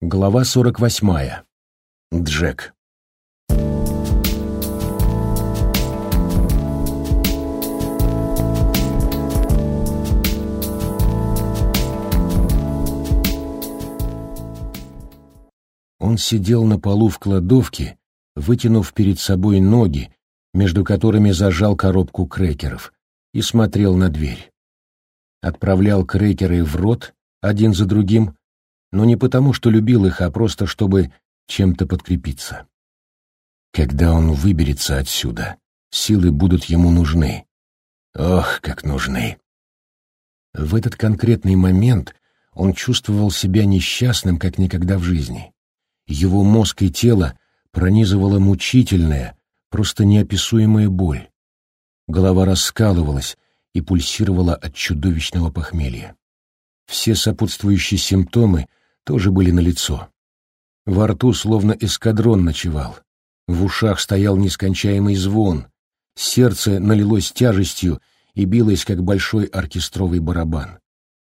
Глава сорок восьмая. Джек. Он сидел на полу в кладовке, вытянув перед собой ноги, между которыми зажал коробку крекеров, и смотрел на дверь. Отправлял крекеры в рот один за другим, но не потому, что любил их, а просто чтобы чем-то подкрепиться. Когда он выберется отсюда, силы будут ему нужны. Ох, как нужны! В этот конкретный момент он чувствовал себя несчастным, как никогда в жизни. Его мозг и тело пронизывала мучительная, просто неописуемая боль. Голова раскалывалась и пульсировала от чудовищного похмелья. Все сопутствующие симптомы тоже были налицо. Во рту словно эскадрон ночевал. В ушах стоял нескончаемый звон. Сердце налилось тяжестью и билось, как большой оркестровый барабан.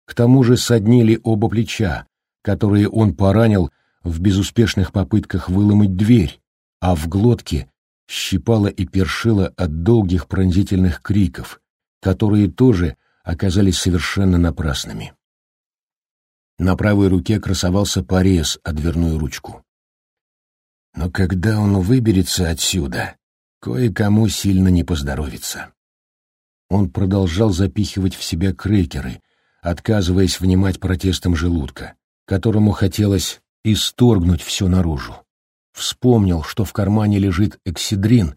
К тому же соднили оба плеча, которые он поранил в безуспешных попытках выломать дверь, а в глотке щипало и першило от долгих пронзительных криков, которые тоже оказались совершенно напрасными. На правой руке красовался порез о дверную ручку. Но когда он выберется отсюда, кое-кому сильно не поздоровится. Он продолжал запихивать в себя крекеры, отказываясь внимать протестам желудка, которому хотелось исторгнуть все наружу. Вспомнил, что в кармане лежит эксидрин,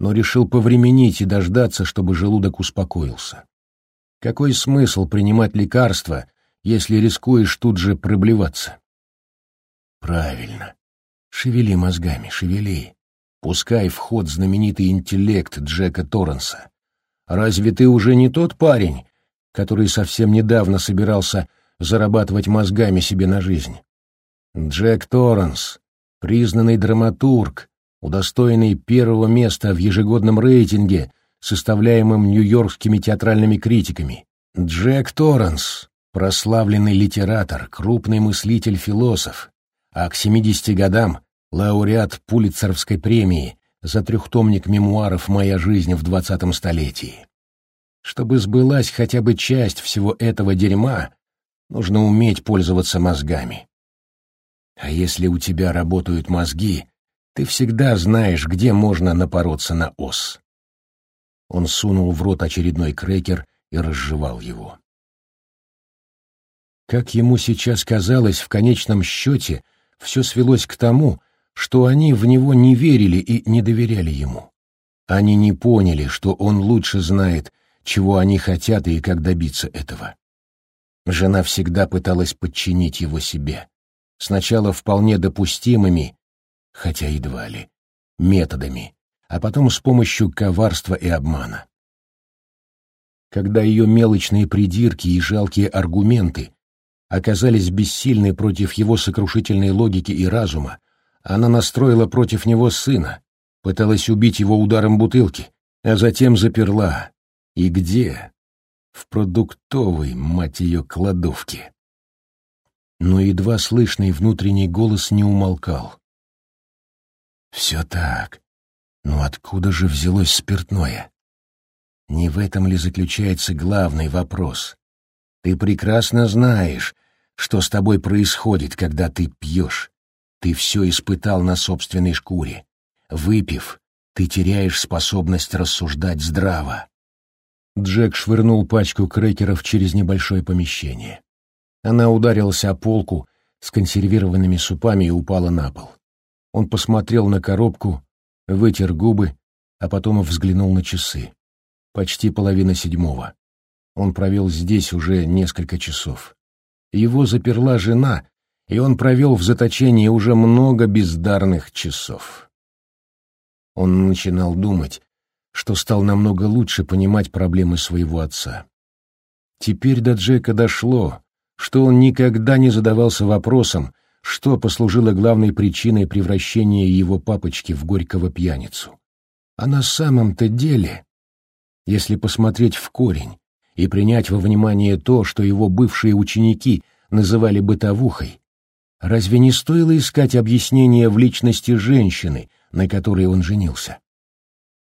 но решил повременить и дождаться, чтобы желудок успокоился. Какой смысл принимать лекарства, если рискуешь тут же проблеваться. Правильно. Шевели мозгами, шевели. Пускай в ход знаменитый интеллект Джека Торренса. Разве ты уже не тот парень, который совсем недавно собирался зарабатывать мозгами себе на жизнь? Джек Торренс, признанный драматург, удостоенный первого места в ежегодном рейтинге, составляемом нью-йоркскими театральными критиками. Джек Торренс, прославленный литератор, крупный мыслитель-философ, а к 70 годам лауреат Пулитцеровской премии за трехтомник мемуаров «Моя жизнь в двадцатом столетии». Чтобы сбылась хотя бы часть всего этого дерьма, нужно уметь пользоваться мозгами. А если у тебя работают мозги, ты всегда знаешь, где можно напороться на ос. Он сунул в рот очередной крекер и разжевал его. Как ему сейчас казалось, в конечном счете все свелось к тому, что они в него не верили и не доверяли ему. Они не поняли, что он лучше знает, чего они хотят и как добиться этого. Жена всегда пыталась подчинить его себе. Сначала вполне допустимыми, хотя едва ли, методами, а потом с помощью коварства и обмана. Когда ее мелочные придирки и жалкие аргументы оказались бессильны против его сокрушительной логики и разума, она настроила против него сына, пыталась убить его ударом бутылки, а затем заперла. И где? В продуктовой, мать ее, кладовке. Но едва слышный внутренний голос не умолкал. Все так. Но откуда же взялось спиртное? Не в этом ли заключается главный вопрос? Ты прекрасно знаешь, что с тобой происходит, когда ты пьешь. Ты все испытал на собственной шкуре. Выпив, ты теряешь способность рассуждать здраво. Джек швырнул пачку крекеров через небольшое помещение. Она ударилась о полку с консервированными супами и упала на пол. Он посмотрел на коробку, вытер губы, а потом взглянул на часы. Почти половина седьмого. Он провел здесь уже несколько часов. Его заперла жена, и он провел в заточении уже много бездарных часов. Он начинал думать, что стал намного лучше понимать проблемы своего отца. Теперь до Джека дошло, что он никогда не задавался вопросом, что послужило главной причиной превращения его папочки в горького пьяницу. А на самом-то деле, если посмотреть в корень, и принять во внимание то, что его бывшие ученики называли бытовухой, Разве не стоило искать объяснение в личности женщины, на которой он женился?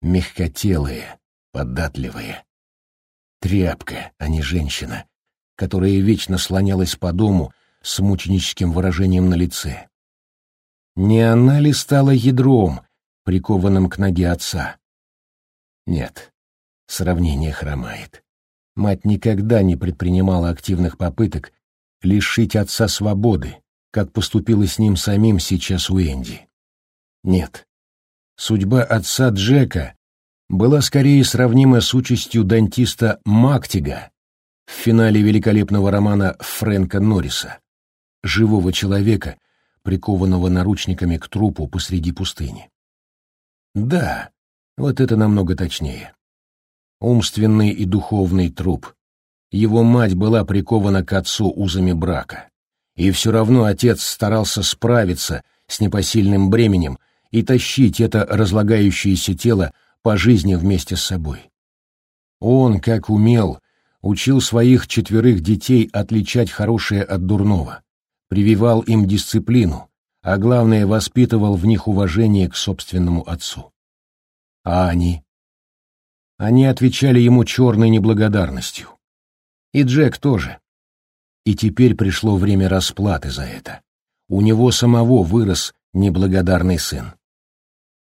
Мягкотелые, податливые. Тряпка, а не женщина, которая вечно слонялась по дому с мученическим выражением на лице. Не она ли стала ядром, прикованным к ноге отца? Нет, сравнение хромает. Мать никогда не предпринимала активных попыток лишить отца свободы, как поступила с ним самим сейчас Уэнди. Нет. Судьба отца Джека была скорее сравнима с участью дантиста Мактига в финале великолепного романа Фрэнка Норриса, живого человека, прикованного наручниками к трупу посреди пустыни. Да, вот это намного точнее. Умственный и духовный труп. Его мать была прикована к отцу узами брака. И все равно отец старался справиться с непосильным бременем и тащить это разлагающееся тело по жизни вместе с собой. Он, как умел, учил своих четверых детей отличать хорошее от дурного, прививал им дисциплину, а главное, воспитывал в них уважение к собственному отцу. А они? Они отвечали ему черной неблагодарностью. И Джек тоже. И теперь пришло время расплаты за это. У него самого вырос неблагодарный сын.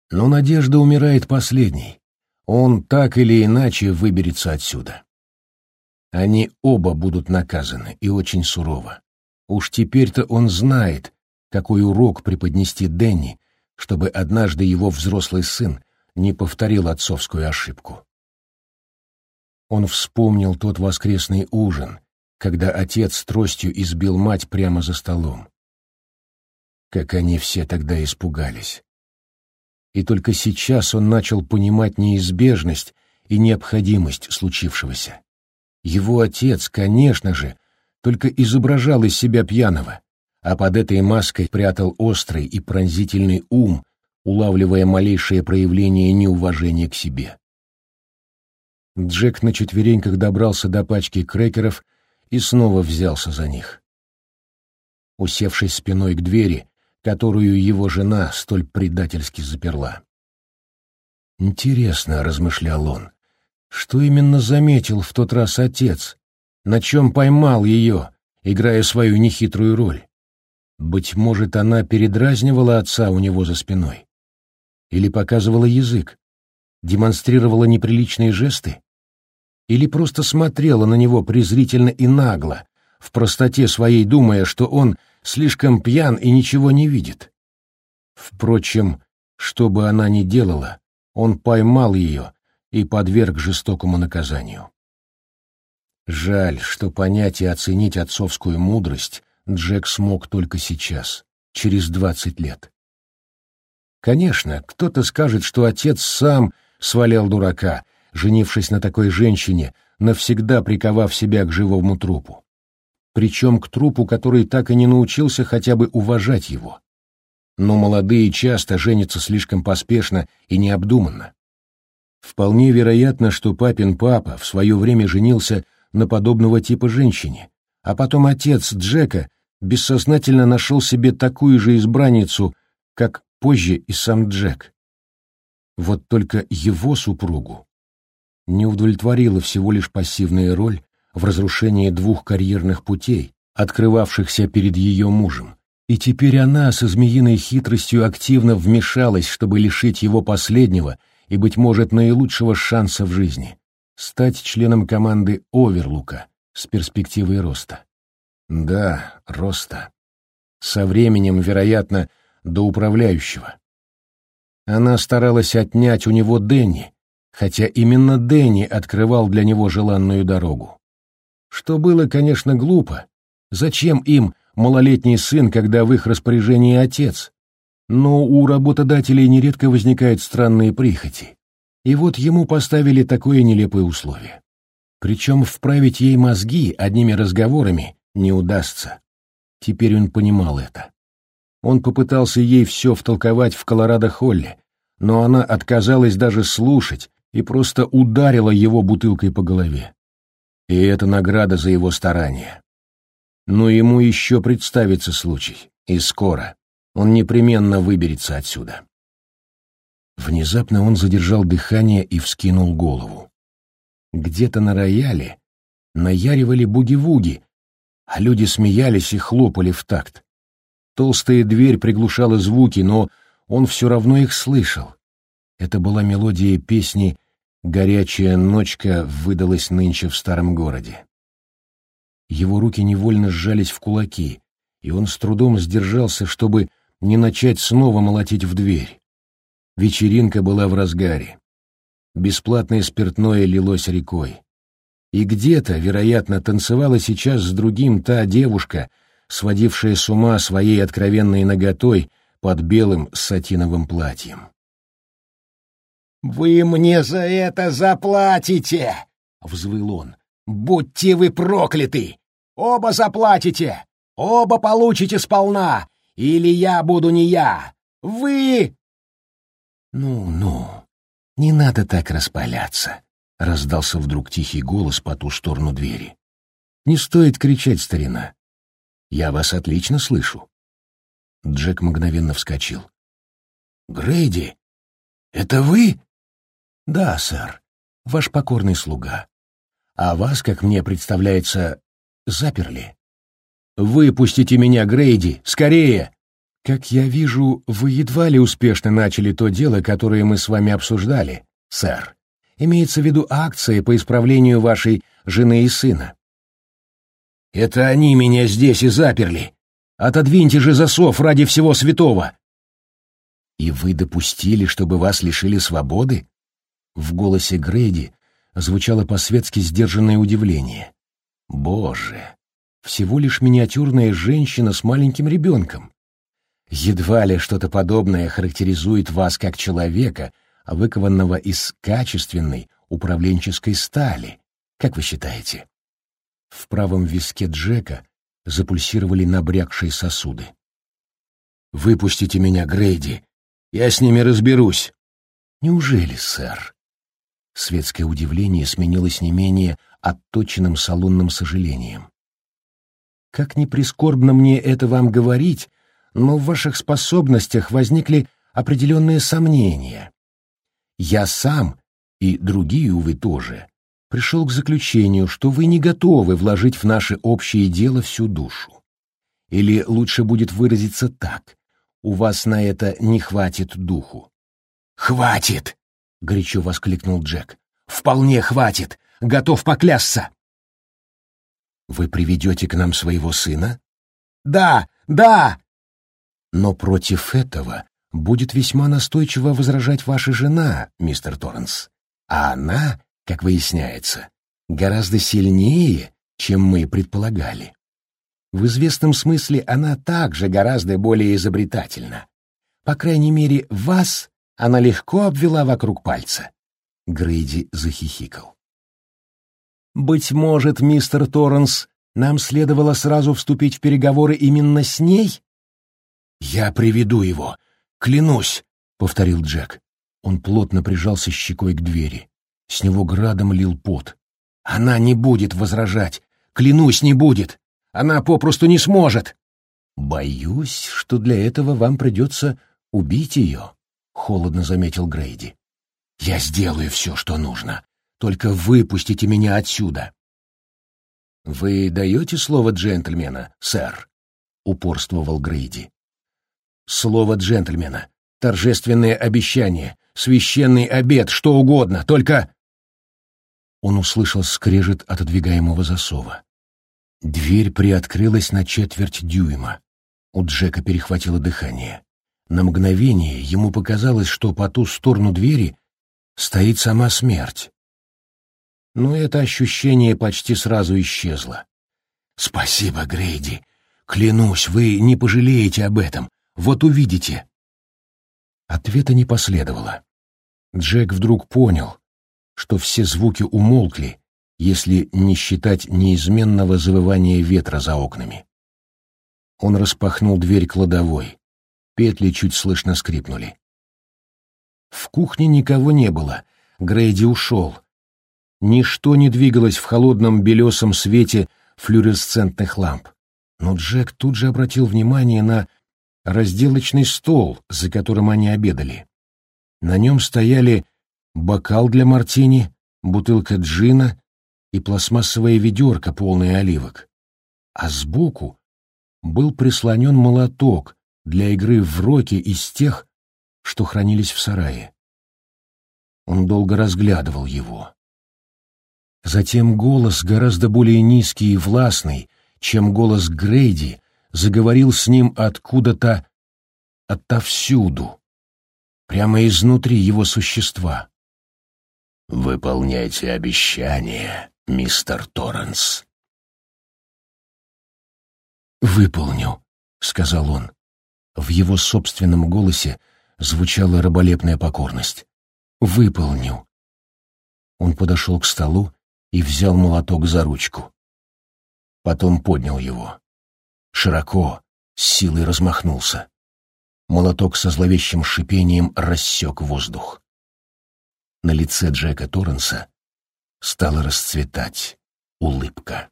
Но надежда умирает последней. Он так или иначе выберется отсюда. Они оба будут наказаны, и очень сурово. Уж теперь-то он знает, какой урок преподнести Дэнни, чтобы однажды его взрослый сын не повторил отцовскую ошибку. Он вспомнил тот воскресный ужин, когда отец тростью избил мать прямо за столом. Как они все тогда испугались. И только сейчас он начал понимать неизбежность и необходимость случившегося. Его отец, конечно же, только изображал из себя пьяного, а под этой маской прятал острый и пронзительный ум, улавливая малейшее проявление неуважения к себе. Джек на четвереньках добрался до пачки крекеров и снова взялся за них. Усевшись спиной к двери, которую его жена столь предательски заперла. «Интересно», — размышлял он, — «что именно заметил в тот раз отец, на чем поймал ее, играя свою нехитрую роль? Быть может, она передразнивала отца у него за спиной? Или показывала язык? Демонстрировала неприличные жесты? Или просто смотрела на него презрительно и нагло, в простоте своей думая, что он слишком пьян и ничего не видит. Впрочем, что бы она ни делала, он поймал ее и подверг жестокому наказанию. Жаль, что понять и оценить отцовскую мудрость Джек смог только сейчас, через двадцать лет. Конечно, кто-то скажет, что отец сам свалял дурака, женившись на такой женщине, навсегда приковав себя к живому трупу. Причем к трупу, который так и не научился хотя бы уважать его. Но молодые часто женятся слишком поспешно и необдуманно. Вполне вероятно, что папин папа в свое время женился на подобного типа женщине, а потом отец Джека бессознательно нашел себе такую же избранницу, как позже и сам Джек. Вот только его супругу не удовлетворила всего лишь пассивная роль в разрушении двух карьерных путей, открывавшихся перед ее мужем, и теперь она со змеиной хитростью активно вмешалась, чтобы лишить его последнего и, быть может, наилучшего шанса в жизни — стать членом команды Оверлука с перспективой роста. Да, роста. Со временем, вероятно, до управляющего. Она старалась отнять у него Дэнни, хотя именно Дэнни открывал для него желанную дорогу. Что было, конечно, глупо. Зачем им малолетний сын, когда в их распоряжении отец? Но у работодателей нередко возникают странные прихоти. И вот ему поставили такое нелепое условие. Причем вправить ей мозги одними разговорами не удастся. Теперь он понимал это. Он попытался ей все втолковать в Колорадо-Холле, но она отказалась даже слушать, и просто ударила его бутылкой по голове. И это награда за его старания. Но ему еще представится случай, И скоро он непременно выберется отсюда. Внезапно он задержал дыхание и вскинул голову. Где-то на рояле наяривали буги-вуги, а люди смеялись и хлопали в такт. Толстая дверь приглушала звуки, но он все равно их слышал. Это была мелодия песни «Горячая ночка выдалась нынче в старом городе». Его руки невольно сжались в кулаки, и он с трудом сдержался, чтобы не начать снова молотить в дверь. Вечеринка была в разгаре. Бесплатное спиртное лилось рекой. И где-то, вероятно, танцевала сейчас с другим та девушка, сводившая с ума своей откровенной наготой под белым сатиновым платьем. «Вы мне за это заплатите!» — взвыл он. «Будьте вы прокляты! Оба заплатите! Оба получите сполна! Или я буду не я! Вы...» «Ну-ну, не надо так распаляться!» — раздался вдруг тихий голос по ту сторону двери. «Не стоит кричать, старина. Я вас отлично слышу». Джек мгновенно вскочил. «Грейди, это вы?» «Да, сэр, ваш покорный слуга. А вас, как мне представляется, заперли. Выпустите меня, Грейди, скорее!» «Как я вижу, вы едва ли успешно начали то дело, которое мы с вами обсуждали, сэр», Имеется в виду акция по исправлению вашей жены и сына. Это они меня здесь и заперли. Отодвиньте же засов ради всего святого. И вы допустили, чтобы вас лишили свободы? В голосе Грейди звучало по-светски сдержанное удивление. Боже, всего лишь миниатюрная женщина с маленьким ребенком. Едва ли что-то подобное характеризует вас как человека, выкованного из качественной управленческой стали. Как вы считаете? В правом виске Джека запульсировали набрякшие сосуды. «Выпустите меня, Грейди! Я с ними разберусь!» «Неужели, сэр?» Светское удивление сменилось не менее отточенным салонным сожалением. «Как ни прискорбно мне это вам говорить, но в ваших способностях возникли определенные сомнения. Я сам, и другие, увы, тоже, пришел к заключению, что вы не готовы вложить в наше общее дело всю душу. Или лучше будет выразиться так, у вас на это не хватит духу. «Хватит!» — горячо воскликнул Джек. «Вполне хватит! Готов поклясться!» «Вы приведете к нам своего сына?» «Да! Да!» «Но против этого будет весьма настойчиво возражать ваша жена, мистер Торренс. А она, как выясняется, гораздо сильнее, чем мы предполагали. В известном смысле она также гораздо более изобретательна. По крайней мере, вас она легко обвела вокруг пальца. Грейди захихикал. «Быть может, мистер Торренс, нам следовало сразу вступить в переговоры именно с ней?» «Я приведу его, «Клянусь», — повторил Джек. Он плотно прижался щекой к двери. С него градом лил пот. «Она не будет возражать. Клянусь, не будет. Она попросту не сможет». «Боюсь, что для этого вам придется убить ее», — холодно заметил Грейди. «Я сделаю все, что нужно. Только выпустите меня отсюда». «Вы даете слово джентльмена, сэр?» — упорствовал Грейди. Слово джентльмена, торжественное обещание, священный обед, что угодно, только... Он услышал скрежет отодвигаемого засова. Дверь приоткрылась на четверть дюйма. У Джека перехватило дыхание. На мгновение ему показалось, что по ту сторону двери стоит сама смерть. Но это ощущение почти сразу исчезло. «Спасибо, Грейди. Клянусь, вы не пожалеете об этом. Вот увидите. Ответа не последовало. Джек вдруг понял, что все звуки умолкли, если не считать неизменного завывания ветра за окнами. Он распахнул дверь кладовой. Петли чуть слышно скрипнули. В кухне никого не было. Грейди ушел. Ничто не двигалось в холодном белесом свете флюоресцентных ламп. Но Джек тут же обратил внимание на разделочный стол, за которым они обедали. На нем стояли бокал для мартини, бутылка джина и пластмассовая ведерко, полное оливок. А сбоку был прислонен молоток для игры в роки из тех, что хранились в сарае. Он долго разглядывал его. Затем голос, гораздо более низкий и властный, чем голос Грейди, заговорил с ним откуда-то отовсюду, прямо изнутри его существа. «Выполняйте обещание, мистер Торренс». «Выполню», — сказал он. В его собственном голосе звучала раболепная покорность. «Выполню». Он подошел к столу и взял молоток за ручку. Потом поднял его. Широко, с силой размахнулся. Молоток со зловещим шипением рассек воздух. На лице Джека Торренса стала расцветать улыбка.